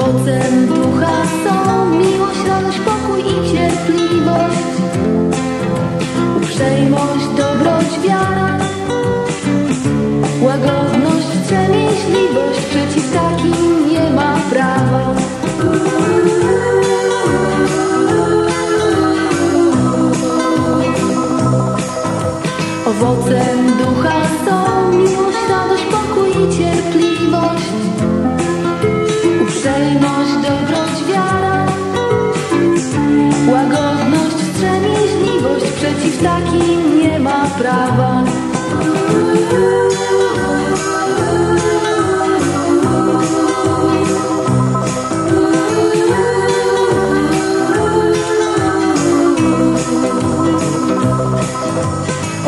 Owocem ducha są miłość, radość, pokój i cierpliwość, uprzejmość, dobroć, wiara, łagodność, wstrzemięźliwość, przeciw takim nie ma prawa. Owocem ducha są miłość, takim nie ma prawa.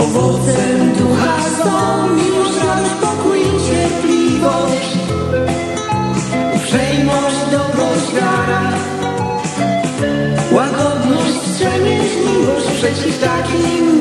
Owocem ducha łagodność, wstrzemięźliwość, przeciw